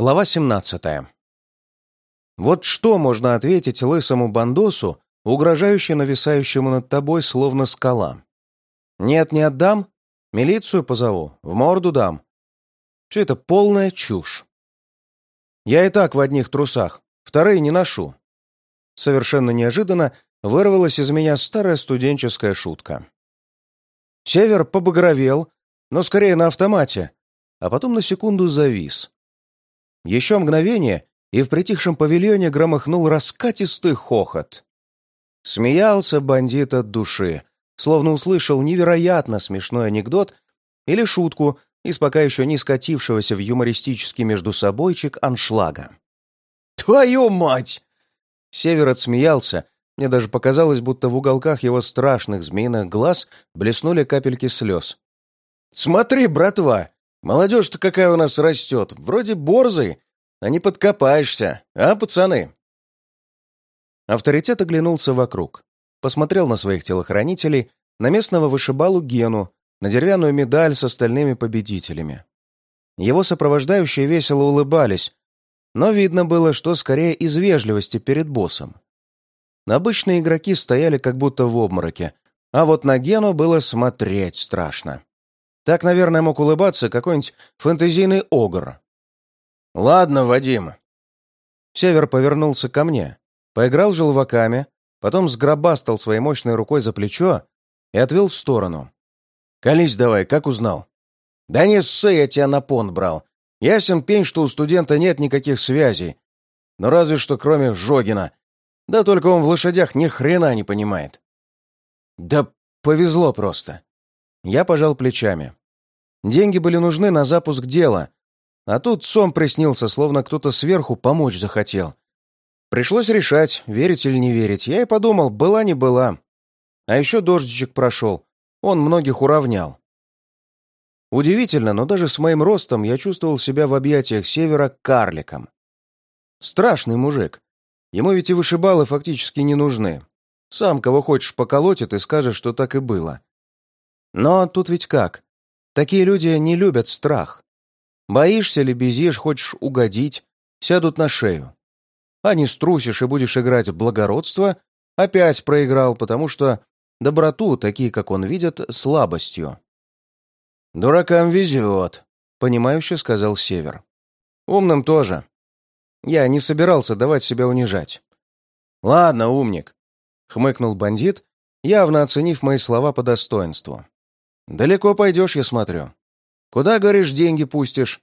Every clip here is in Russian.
Глава 17. Вот что можно ответить лысому бандосу, угрожающе нависающему над тобой, словно скала? Нет, не отдам, милицию позову, в морду дам. Все это полная чушь. Я и так в одних трусах, вторые не ношу. Совершенно неожиданно вырвалась из меня старая студенческая шутка. Север побагровел, но скорее на автомате, а потом на секунду завис. Еще мгновение, и в притихшем павильоне громыхнул раскатистый хохот. Смеялся бандит от души, словно услышал невероятно смешной анекдот или шутку из пока еще не скатившегося в юмористический междусобойчик аншлага. «Твою мать!» Север отсмеялся, мне даже показалось, будто в уголках его страшных змеиных глаз блеснули капельки слез. «Смотри, братва, Молодежь-то какая у нас растет, вроде борзый, а не подкопаешься, а, пацаны?» Авторитет оглянулся вокруг, посмотрел на своих телохранителей, на местного вышибалу Гену, на деревянную медаль с остальными победителями. Его сопровождающие весело улыбались, но видно было, что скорее из вежливости перед боссом. Обычные игроки стояли как будто в обмороке, а вот на Гену было смотреть страшно. Так, наверное, мог улыбаться какой-нибудь фэнтезийный огр. «Ладно, Вадим». Север повернулся ко мне, поиграл желваками, потом сгробастал своей мощной рукой за плечо и отвел в сторону. «Колись давай, как узнал?» «Да не ссы, я тебя на понт брал. Ясен пень, что у студента нет никаких связей. Но разве что кроме Жогина. Да только он в лошадях ни хрена не понимает». «Да повезло просто». Я пожал плечами. Деньги были нужны на запуск дела, а тут сон приснился, словно кто-то сверху помочь захотел. Пришлось решать, верить или не верить. Я и подумал, была не была. А еще дождичек прошел, он многих уравнял. Удивительно, но даже с моим ростом я чувствовал себя в объятиях севера карликом. Страшный мужик. Ему ведь и вышибалы фактически не нужны. Сам кого хочешь поколотит и скажет, что так и было. Но тут ведь как? Такие люди не любят страх. Боишься ли, безишь, хочешь угодить, сядут на шею. А не струсишь и будешь играть в благородство, опять проиграл, потому что доброту, такие, как он, видят слабостью. «Дуракам везет», — понимающе сказал Север. «Умным тоже. Я не собирался давать себя унижать». «Ладно, умник», — хмыкнул бандит, явно оценив мои слова по достоинству. «Далеко пойдешь, я смотрю. Куда, говоришь, деньги пустишь?»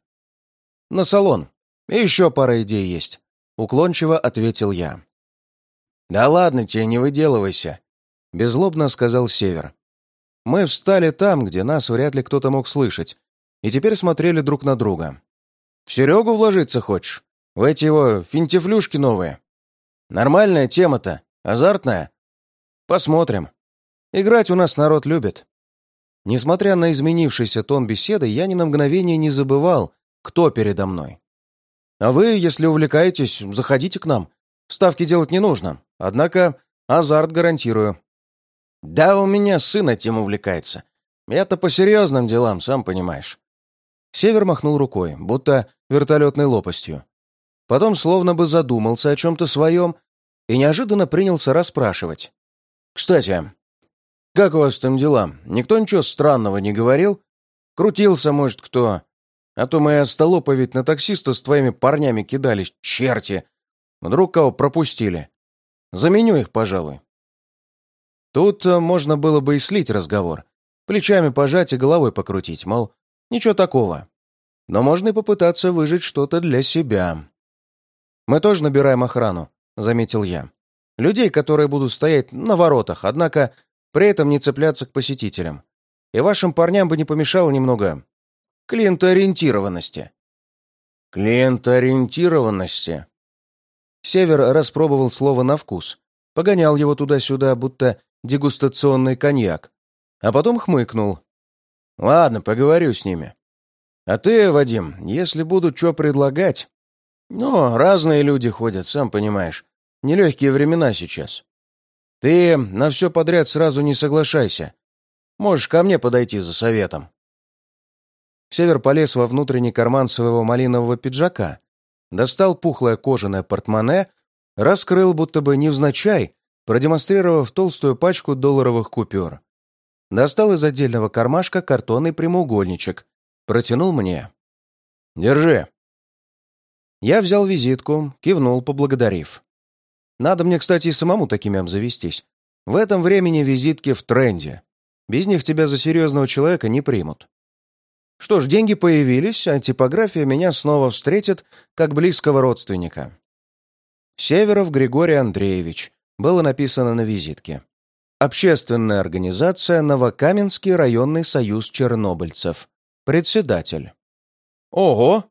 «На салон. И еще пара идей есть», — уклончиво ответил я. «Да ладно тебе, не выделывайся», — беззлобно сказал Север. Мы встали там, где нас вряд ли кто-то мог слышать, и теперь смотрели друг на друга. «В Серегу вложиться хочешь? В эти его финтифлюшки новые? Нормальная тема-то, азартная? Посмотрим. Играть у нас народ любит». Несмотря на изменившийся тон беседы, я ни на мгновение не забывал, кто передо мной. А вы, если увлекаетесь, заходите к нам. Ставки делать не нужно. Однако азарт гарантирую. Да, у меня сын этим увлекается. Я-то по серьезным делам, сам понимаешь. Север махнул рукой, будто вертолетной лопастью. Потом словно бы задумался о чем-то своем и неожиданно принялся расспрашивать. «Кстати, «Как у вас там дела? Никто ничего странного не говорил? Крутился, может, кто? А то мы остолопа ведь на таксиста с твоими парнями кидались, черти! Вдруг кого пропустили? Заменю их, пожалуй». Тут э, можно было бы и слить разговор, плечами пожать и головой покрутить, мол, ничего такого. Но можно и попытаться выжить что-то для себя. «Мы тоже набираем охрану», — заметил я. «Людей, которые будут стоять на воротах, однако при этом не цепляться к посетителям. И вашим парням бы не помешало немного клиентоориентированности. Клиентоориентированности? Север распробовал слово на вкус, погонял его туда-сюда, будто дегустационный коньяк, а потом хмыкнул. «Ладно, поговорю с ними. А ты, Вадим, если будут что предлагать...» «Ну, разные люди ходят, сам понимаешь. Нелегкие времена сейчас. Ты на все подряд сразу не соглашайся. Можешь ко мне подойти за советом. Север полез во внутренний карман своего малинового пиджака, достал пухлое кожаное портмоне, раскрыл будто бы невзначай, продемонстрировав толстую пачку долларовых купюр. Достал из отдельного кармашка картонный прямоугольничек, протянул мне. «Держи». Я взял визитку, кивнул, поблагодарив. Надо мне, кстати, и самому такими обзавестись. В этом времени визитки в тренде. Без них тебя за серьезного человека не примут. Что ж, деньги появились, а типография меня снова встретит как близкого родственника. Северов Григорий Андреевич. Было написано на визитке. Общественная организация Новокаменский районный союз чернобыльцев. Председатель. Ого!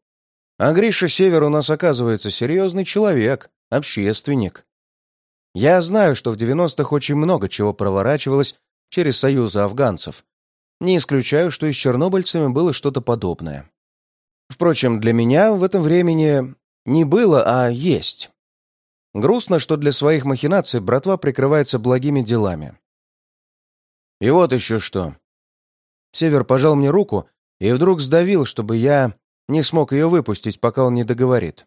А Гриша Север у нас, оказывается, серьезный человек, общественник. Я знаю, что в 90-х очень много чего проворачивалось через союзы афганцев. Не исключаю, что и с чернобыльцами было что-то подобное. Впрочем, для меня в этом времени не было, а есть. Грустно, что для своих махинаций братва прикрывается благими делами. И вот еще что. Север пожал мне руку и вдруг сдавил, чтобы я не смог ее выпустить, пока он не договорит.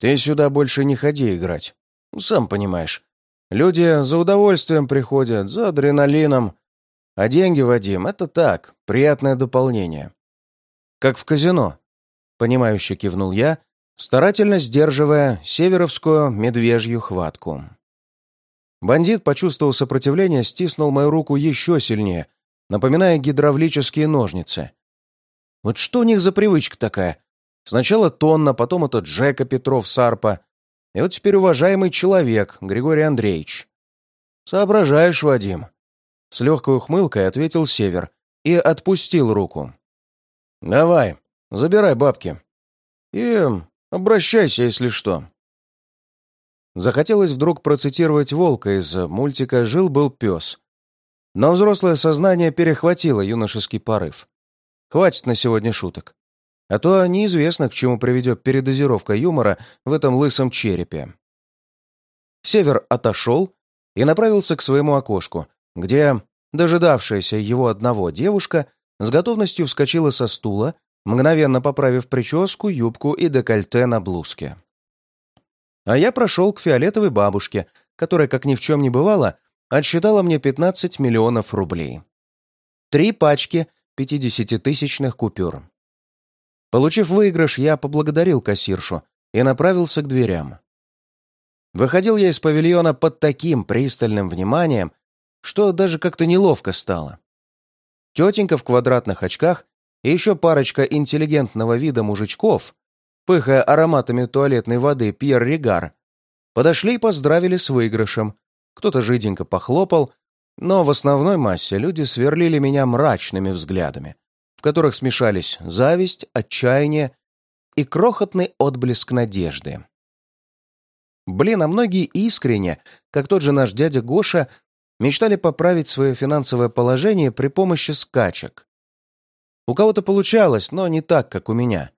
«Ты сюда больше не ходи играть. Сам понимаешь. Люди за удовольствием приходят, за адреналином. А деньги, Вадим, это так, приятное дополнение. Как в казино. Понимающе кивнул я, старательно сдерживая северовскую медвежью хватку. Бандит почувствовал сопротивление, стиснул мою руку еще сильнее, напоминая гидравлические ножницы. Вот что у них за привычка такая? Сначала Тонна, потом этот Джека Петров Сарпа, и вот теперь уважаемый человек, Григорий Андреевич. Соображаешь, Вадим. С легкой ухмылкой ответил Север и отпустил руку. Давай, забирай бабки. И обращайся, если что. Захотелось вдруг процитировать Волка из мультика «Жил-был пес». Но взрослое сознание перехватило юношеский порыв. Хватит на сегодня шуток. А то неизвестно, к чему приведет передозировка юмора в этом лысом черепе. Север отошел и направился к своему окошку, где дожидавшаяся его одного девушка с готовностью вскочила со стула, мгновенно поправив прическу, юбку и декольте на блузке. А я прошел к фиолетовой бабушке, которая, как ни в чем не бывало, отсчитала мне 15 миллионов рублей. Три пачки 50-тысячных купюр. Получив выигрыш, я поблагодарил кассиршу и направился к дверям. Выходил я из павильона под таким пристальным вниманием, что даже как-то неловко стало. Тетенька в квадратных очках и еще парочка интеллигентного вида мужичков, пыхая ароматами туалетной воды Пьер Ригар, подошли и поздравили с выигрышем. Кто-то жиденько похлопал, но в основной массе люди сверлили меня мрачными взглядами, в которых смешались зависть, отчаяние и крохотный отблеск надежды. Блин, а многие искренне, как тот же наш дядя Гоша, мечтали поправить свое финансовое положение при помощи скачек. У кого-то получалось, но не так, как у меня.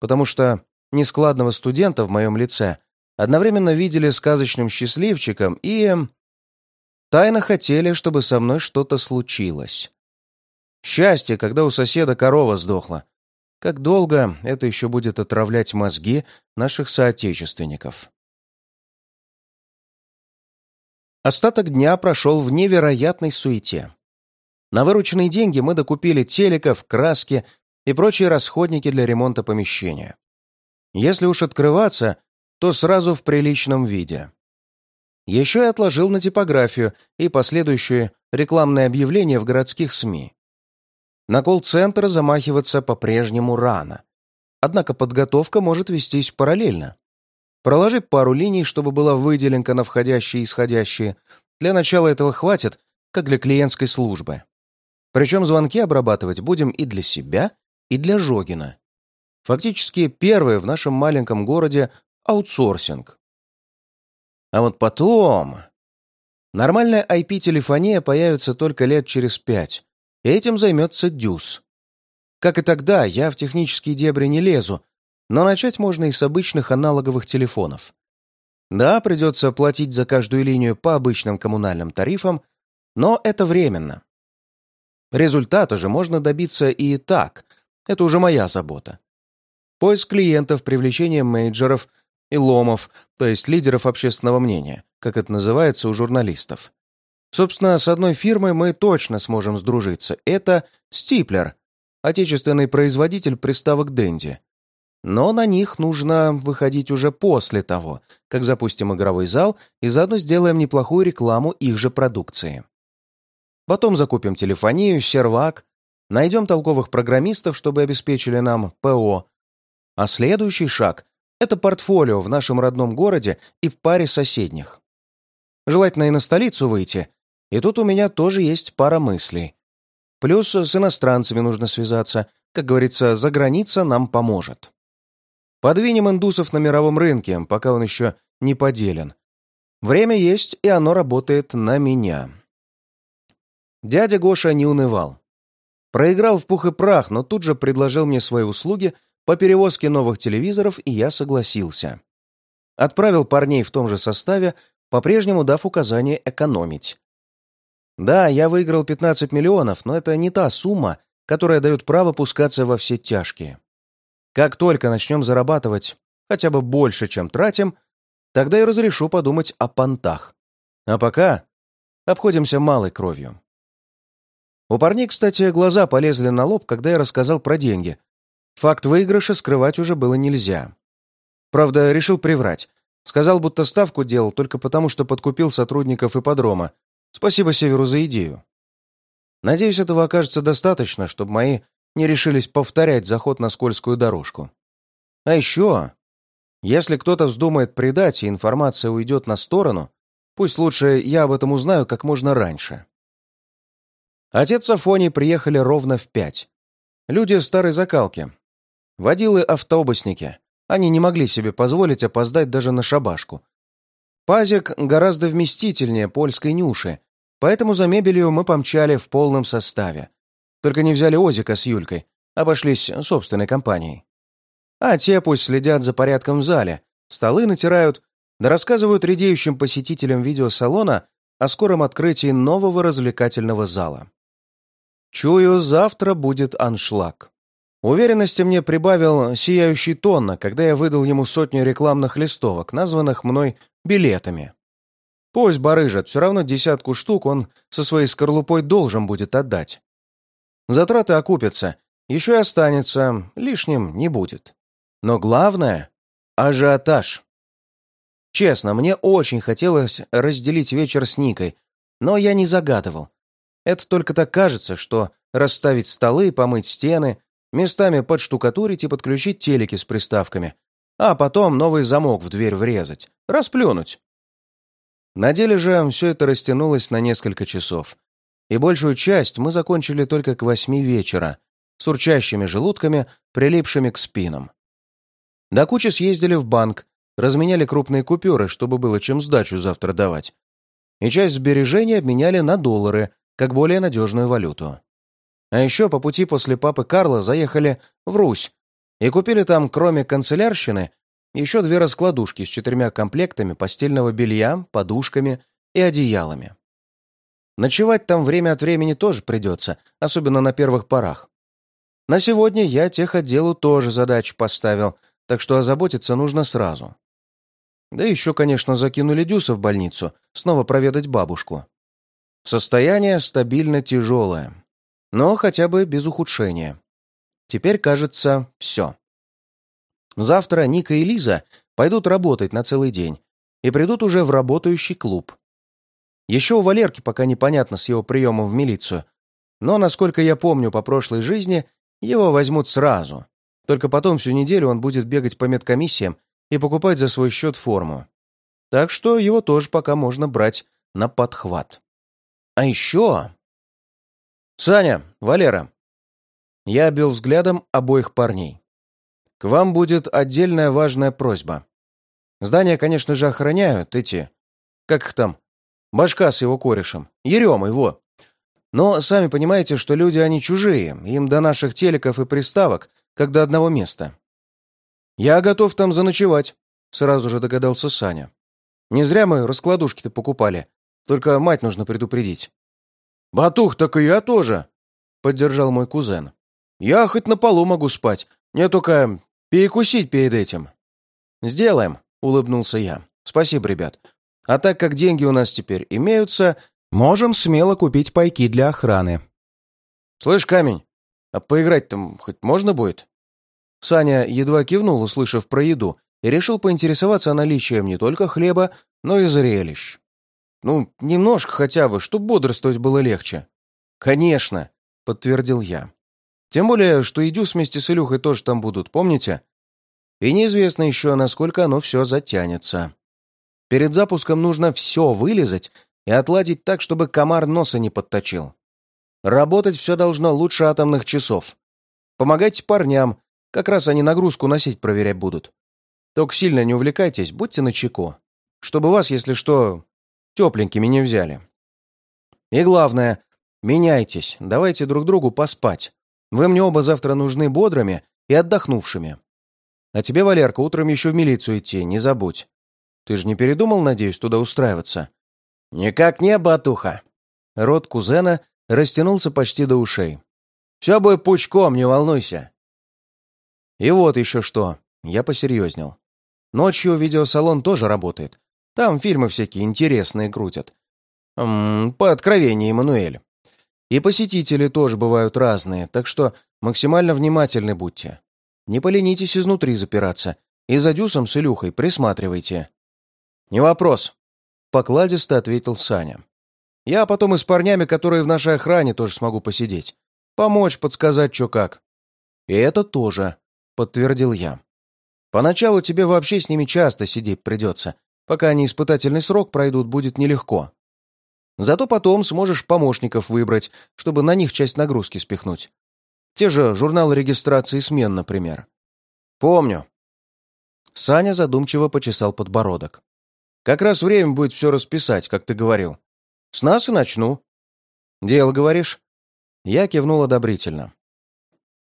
Потому что нескладного студента в моем лице одновременно видели сказочным счастливчиком и... тайно хотели, чтобы со мной что-то случилось. Счастье, когда у соседа корова сдохла. Как долго это еще будет отравлять мозги наших соотечественников? Остаток дня прошел в невероятной суете. На вырученные деньги мы докупили телеков, краски и прочие расходники для ремонта помещения. Если уж открываться, то сразу в приличном виде. Еще и отложил на типографию и последующие рекламные объявления в городских СМИ. На колл-центр замахиваться по-прежнему рано. Однако подготовка может вестись параллельно. Проложи пару линий, чтобы была выделенка на входящие и исходящие. Для начала этого хватит, как для клиентской службы. Причем звонки обрабатывать будем и для себя, и для Жогина. Фактически первый в нашем маленьком городе аутсорсинг. А вот потом... Нормальная IP-телефония появится только лет через пять, Этим займется Дюс. Как и тогда, я в технические дебри не лезу, но начать можно и с обычных аналоговых телефонов. Да, придется платить за каждую линию по обычным коммунальным тарифам, но это временно. Результата же можно добиться и так, это уже моя забота. поиск клиентов, привлечение мейджеров и ломов, то есть лидеров общественного мнения, как это называется у журналистов. Собственно, с одной фирмой мы точно сможем сдружиться. Это Стиплер, отечественный производитель приставок Дэнди. Но на них нужно выходить уже после того, как запустим игровой зал и заодно сделаем неплохую рекламу их же продукции. Потом закупим телефонию, сервак, найдем толковых программистов, чтобы обеспечили нам ПО. А следующий шаг — это портфолио в нашем родном городе и в паре соседних. Желательно и на столицу выйти, и тут у меня тоже есть пара мыслей. Плюс с иностранцами нужно связаться, как говорится, за граница нам поможет. Подвинем индусов на мировом рынке, пока он еще не поделен. Время есть, и оно работает на меня. Дядя Гоша не унывал. Проиграл в пух и прах, но тут же предложил мне свои услуги по перевозке новых телевизоров, и я согласился. Отправил парней в том же составе, по-прежнему дав указание экономить. Да, я выиграл 15 миллионов, но это не та сумма, которая дает право пускаться во все тяжкие. Как только начнем зарабатывать хотя бы больше, чем тратим, тогда и разрешу подумать о понтах. А пока обходимся малой кровью. У парней, кстати, глаза полезли на лоб, когда я рассказал про деньги. Факт выигрыша скрывать уже было нельзя. Правда, решил приврать. Сказал, будто ставку делал только потому, что подкупил сотрудников ипподрома. Спасибо Северу за идею. Надеюсь, этого окажется достаточно, чтобы мои не решились повторять заход на скользкую дорожку. А еще, если кто-то вздумает предать, и информация уйдет на сторону, пусть лучше я об этом узнаю как можно раньше. Отец с Афони приехали ровно в пять. Люди старой закалки. Водилы-автобусники. Они не могли себе позволить опоздать даже на шабашку. Пазик гораздо вместительнее польской нюши, поэтому за мебелью мы помчали в полном составе. Только не взяли Озика с Юлькой, обошлись собственной компанией. А те пусть следят за порядком в зале, столы натирают, да рассказывают редеющим посетителям видеосалона о скором открытии нового развлекательного зала. Чую, завтра будет аншлаг. Уверенности мне прибавил сияющий тонна, когда я выдал ему сотню рекламных листовок, названных мной билетами. Пусть барыжат, все равно десятку штук он со своей скорлупой должен будет отдать. Затраты окупятся, еще и останется, лишним не будет. Но главное — ажиотаж. Честно, мне очень хотелось разделить вечер с Никой, но я не загадывал. Это только так кажется, что расставить столы, помыть стены, местами подштукатурить и подключить телеки с приставками, а потом новый замок в дверь врезать, расплюнуть. На деле же все это растянулось на несколько часов и большую часть мы закончили только к восьми вечера, с урчащими желудками, прилипшими к спинам. До кучи съездили в банк, разменяли крупные купюры, чтобы было чем сдачу завтра давать, и часть сбережений обменяли на доллары, как более надежную валюту. А еще по пути после папы Карла заехали в Русь и купили там, кроме канцелярщины, еще две раскладушки с четырьмя комплектами постельного белья, подушками и одеялами. Ночевать там время от времени тоже придется, особенно на первых порах. На сегодня я техотделу тоже задачу поставил, так что озаботиться нужно сразу. Да еще, конечно, закинули Дюса в больницу, снова проведать бабушку. Состояние стабильно тяжелое, но хотя бы без ухудшения. Теперь, кажется, все. Завтра Ника и Лиза пойдут работать на целый день и придут уже в работающий клуб. Еще у Валерки пока непонятно с его приемом в милицию. Но, насколько я помню по прошлой жизни, его возьмут сразу. Только потом всю неделю он будет бегать по медкомиссиям и покупать за свой счет форму. Так что его тоже пока можно брать на подхват. А еще... «Саня, Валера!» Я обвел взглядом обоих парней. «К вам будет отдельная важная просьба. Здание, конечно же, охраняют эти... Как их там? Башка с его корешем. Ерема его. Но сами понимаете, что люди они чужие, им до наших телеков и приставок, как до одного места. Я готов там заночевать, сразу же догадался Саня. Не зря мы раскладушки-то покупали. Только мать нужно предупредить. «Батух, так и я тоже», — поддержал мой кузен. «Я хоть на полу могу спать. Мне только перекусить перед этим». «Сделаем», — улыбнулся я. «Спасибо, ребят. А так как деньги у нас теперь имеются, можем смело купить пайки для охраны». «Слышь, камень, а поиграть там хоть можно будет?» Саня едва кивнул, услышав про еду, и решил поинтересоваться наличием не только хлеба, но и зрелищ. «Ну, немножко хотя бы, чтобы бодрствовать было легче». «Конечно», — подтвердил я. «Тем более, что Идюс вместе с Илюхой тоже там будут, помните? И неизвестно еще, насколько оно все затянется. Перед запуском нужно все вылезать и отладить так, чтобы комар носа не подточил. Работать все должно лучше атомных часов. Помогайте парням, как раз они нагрузку носить проверять будут. Только сильно не увлекайтесь, будьте начеку, чтобы вас, если что, тепленькими не взяли. И главное, меняйтесь, давайте друг другу поспать. Вы мне оба завтра нужны бодрыми и отдохнувшими. А тебе, Валерка, утром еще в милицию идти, не забудь. Ты же не передумал, надеюсь, туда устраиваться? Никак не, батуха. Рот кузена растянулся почти до ушей. Все будет пучком, не волнуйся. И вот еще что. Я посерьезнел. Ночью видеосалон тоже работает. Там фильмы всякие интересные крутят. М -м, по откровению, Эммануэль. И посетители тоже бывают разные, так что максимально внимательны будьте. Не поленитесь изнутри запираться. И за Дюсом с Илюхой присматривайте. «Не вопрос», — покладисто ответил Саня. «Я потом и с парнями, которые в нашей охране, тоже смогу посидеть. Помочь, подсказать, что как». «И это тоже», подтвердил я. «Поначалу тебе вообще с ними часто сидеть придется. Пока они испытательный срок пройдут, будет нелегко. Зато потом сможешь помощников выбрать, чтобы на них часть нагрузки спихнуть. Те же журналы регистрации смен, например. Помню». Саня задумчиво почесал подбородок. «Как раз время будет все расписать, как ты говорил. С нас и начну». «Дело, говоришь?» Я кивнул одобрительно.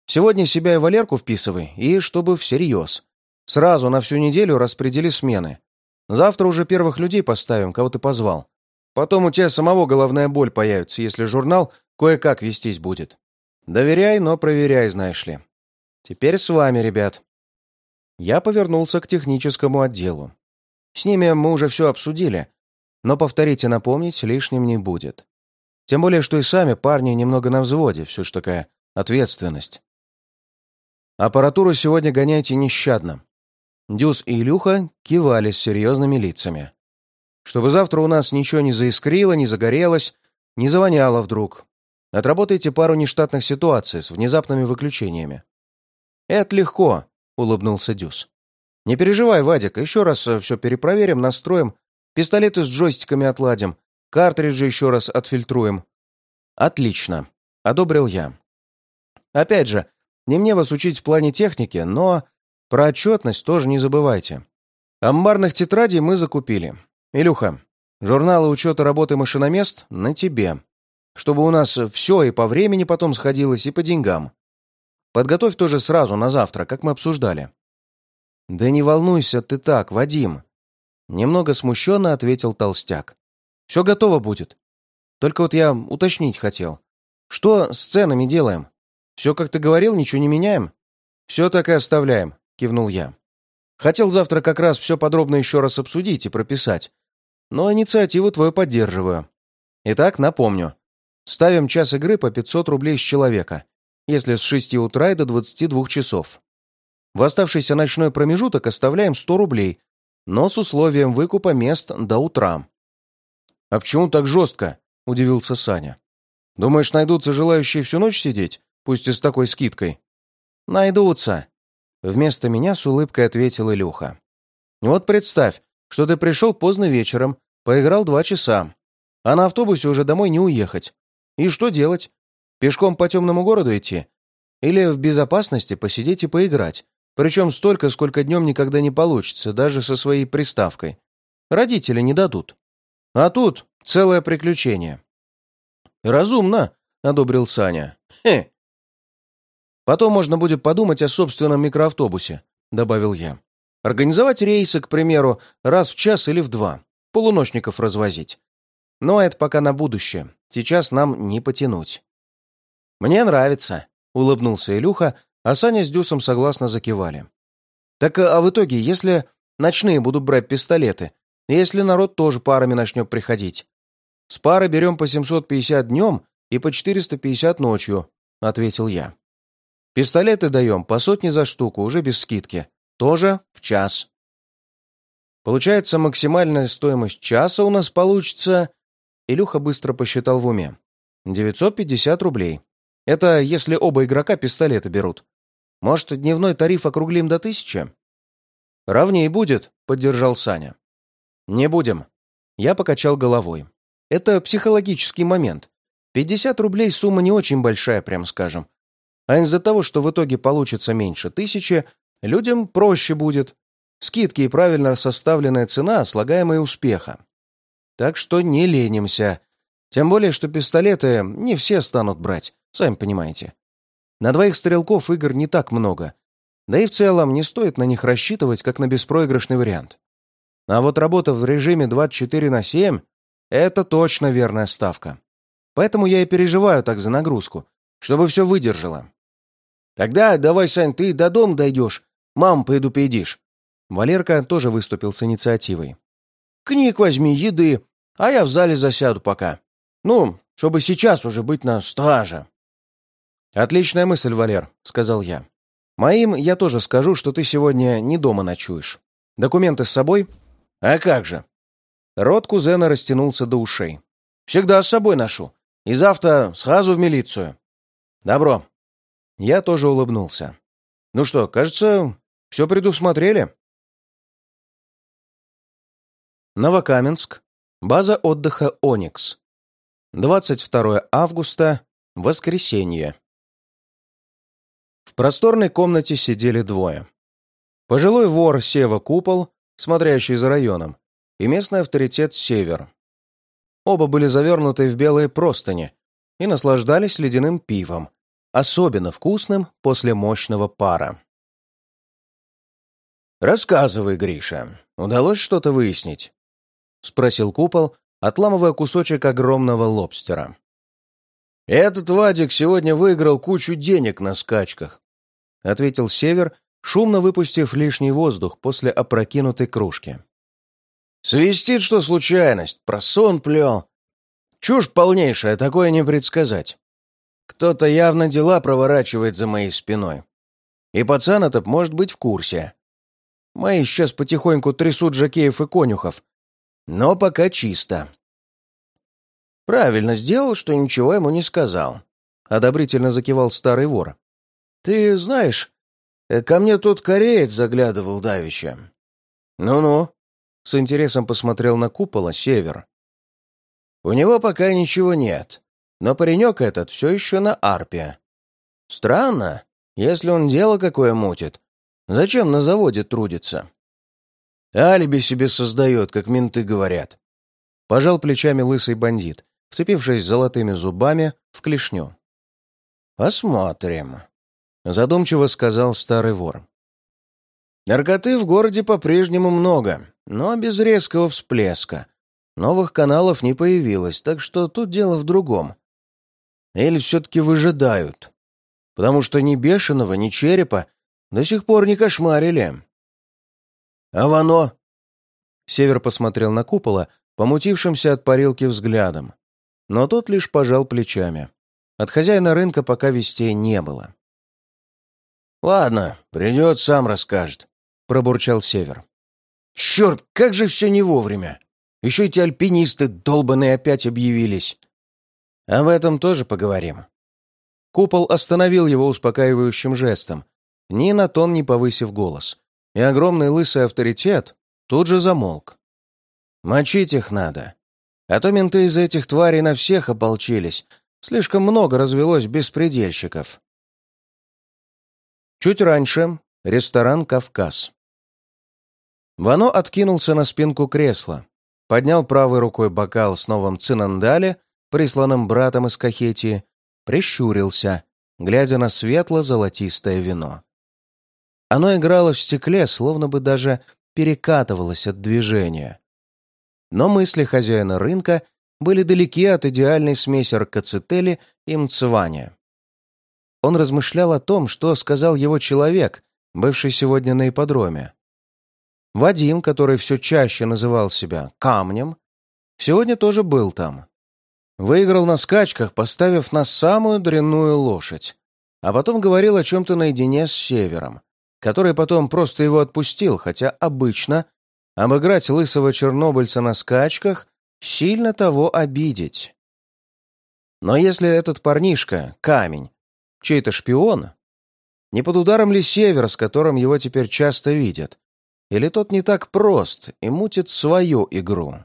Сегодня себя и Валерку вписывай, и чтобы всерьез. Сразу на всю неделю распредели смены. Завтра уже первых людей поставим, кого ты позвал. Потом у тебя самого головная боль появится, если журнал кое-как вестись будет. Доверяй, но проверяй, знаешь ли. Теперь с вами, ребят. Я повернулся к техническому отделу. С ними мы уже все обсудили, но повторить и напомнить лишним не будет. Тем более, что и сами парни немного на взводе, все ж такая ответственность. Аппаратуру сегодня гоняйте нещадно. Дюс и Илюха кивали с серьезными лицами. Чтобы завтра у нас ничего не заискрило, не загорелось, не завоняло вдруг. Отработайте пару нештатных ситуаций с внезапными выключениями. «Это легко», — улыбнулся Дюс. «Не переживай, Вадик, еще раз э, все перепроверим, настроим, пистолеты с джойстиками отладим, картриджи еще раз отфильтруем». «Отлично», — одобрил я. «Опять же, не мне вас учить в плане техники, но про отчетность тоже не забывайте. Амбарных тетрадей мы закупили. Илюха, журналы учета работы машиномест на тебе. Чтобы у нас все и по времени потом сходилось, и по деньгам. Подготовь тоже сразу, на завтра, как мы обсуждали. Да не волнуйся ты так, Вадим. Немного смущенно ответил толстяк. Все готово будет. Только вот я уточнить хотел. Что с ценами делаем? «Все, как ты говорил, ничего не меняем?» «Все так и оставляем», — кивнул я. «Хотел завтра как раз все подробно еще раз обсудить и прописать, но инициативу твою поддерживаю. Итак, напомню. Ставим час игры по 500 рублей с человека, если с 6 утра и до 22 часов. В оставшийся ночной промежуток оставляем 100 рублей, но с условием выкупа мест до утра». «А почему так жестко?» — удивился Саня. «Думаешь, найдутся желающие всю ночь сидеть? Пусть и с такой скидкой. Найдутся. Вместо меня с улыбкой ответил Илюха. Вот представь, что ты пришел поздно вечером, поиграл два часа, а на автобусе уже домой не уехать. И что делать? Пешком по темному городу идти? Или в безопасности посидеть и поиграть? Причем столько, сколько днем никогда не получится, даже со своей приставкой. Родители не дадут. А тут целое приключение. «Разумно», — одобрил Саня. «Хе, Потом можно будет подумать о собственном микроавтобусе», — добавил я. «Организовать рейсы, к примеру, раз в час или в два. Полуночников развозить. Но это пока на будущее. Сейчас нам не потянуть». «Мне нравится», — улыбнулся Илюха, а Саня с Дюсом согласно закивали. Так а в итоге, если ночные будут брать пистолеты, если народ тоже парами начнет приходить? С пары берем по 750 днем и по 450 ночью, ответил я. Пистолеты даем по сотне за штуку, уже без скидки. Тоже в час. Получается, максимальная стоимость часа у нас получится... Илюха быстро посчитал в уме. 950 рублей. Это если оба игрока пистолеты берут. Может, дневной тариф округлим до тысячи? Равнее будет, поддержал Саня. Не будем. Я покачал головой. Это психологический момент. 50 рублей сумма не очень большая, прям скажем. А из-за того, что в итоге получится меньше тысячи, людям проще будет. Скидки и правильно составленная цена, слагаемая успеха. Так что не ленимся. Тем более, что пистолеты не все станут брать, сами понимаете. На двоих стрелков игр не так много. Да и в целом не стоит на них рассчитывать, как на беспроигрышный вариант. А вот работа в режиме 24 на 7 — это точно верная ставка. Поэтому я и переживаю так за нагрузку, чтобы все выдержало. Тогда давай, Сань, ты до дома дойдешь, мам предупредишь. Валерка тоже выступил с инициативой. Книг возьми, еды, а я в зале засяду пока. Ну, чтобы сейчас уже быть на страже. «Отличная мысль, Валер», — сказал я. «Моим я тоже скажу, что ты сегодня не дома ночуешь. Документы с собой?» «А как же?» Рот кузена растянулся до ушей. «Всегда с собой ношу. И завтра сразу в милицию». «Добро». Я тоже улыбнулся. «Ну что, кажется, все предусмотрели?» Новокаменск. База отдыха «Оникс». 22 августа. Воскресенье. В просторной комнате сидели двое. Пожилой вор Сева Купол, смотрящий за районом, и местный авторитет Север. Оба были завернуты в белые простыни и наслаждались ледяным пивом, особенно вкусным после мощного пара. «Рассказывай, Гриша, удалось что-то выяснить?» — спросил Купол, отламывая кусочек огромного лобстера. «Этот Вадик сегодня выиграл кучу денег на скачках», — ответил Север, шумно выпустив лишний воздух после опрокинутой кружки. «Свистит, что случайность, про сон плел. Чушь полнейшая, такое не предсказать. Кто-то явно дела проворачивает за моей спиной. И пацан этот может быть в курсе. Мои сейчас потихоньку трясут жакеев и конюхов. Но пока чисто. «Правильно сделал, что ничего ему не сказал», — одобрительно закивал старый вор. «Ты знаешь, э, ко мне тут кореец заглядывал давеча». «Ну-ну», — с интересом посмотрел на купола север. «У него пока ничего нет, но паренек этот все еще на арпе. Странно, если он дело какое мутит. Зачем на заводе трудится?» «Алиби себе создает, как менты говорят», — пожал плечами лысый бандит, вцепившись золотыми зубами в клешню. «Посмотрим», — задумчиво сказал старый вор. «Наркоты в городе по-прежнему много, но без резкого всплеска. Новых каналов не появилось, так что тут дело в другом. Или все-таки выжидают, потому что ни бешеного, ни черепа до сих пор не кошмарили». «А вано?» Север посмотрел на купола, помутившимся от парилки взглядом но тот лишь пожал плечами. От хозяина рынка пока вестей не было. «Ладно, придет, сам расскажет», — пробурчал Север. «Черт, как же все не вовремя! Еще эти альпинисты долбаные опять объявились!» «Об этом тоже поговорим». Купол остановил его успокаивающим жестом, ни на тон не повысив голос, и огромный лысый авторитет тут же замолк. «Мочить их надо. А то менты из этих тварей на всех ополчились. Слишком много развелось беспредельщиков. Чуть раньше — ресторан «Кавказ». Вано откинулся на спинку кресла, поднял правой рукой бокал с новым цинандале, присланным братом из Кахетии, прищурился, глядя на светло-золотистое вино. Оно играло в стекле, словно бы даже перекатывалось от движения но мысли хозяина рынка были далеки от идеальной смеси аркацетели и мцвания. Он размышлял о том, что сказал его человек, бывший сегодня на ипподроме. Вадим, который все чаще называл себя «камнем», сегодня тоже был там. Выиграл на скачках, поставив на самую дрянную лошадь, а потом говорил о чем-то наедине с Севером, который потом просто его отпустил, хотя обычно обыграть лысого чернобыльца на скачках сильно того обидеть. Но если этот парнишка — камень, чей-то шпион, не под ударом ли Север, с которым его теперь часто видят, или тот не так прост и мутит свою игру?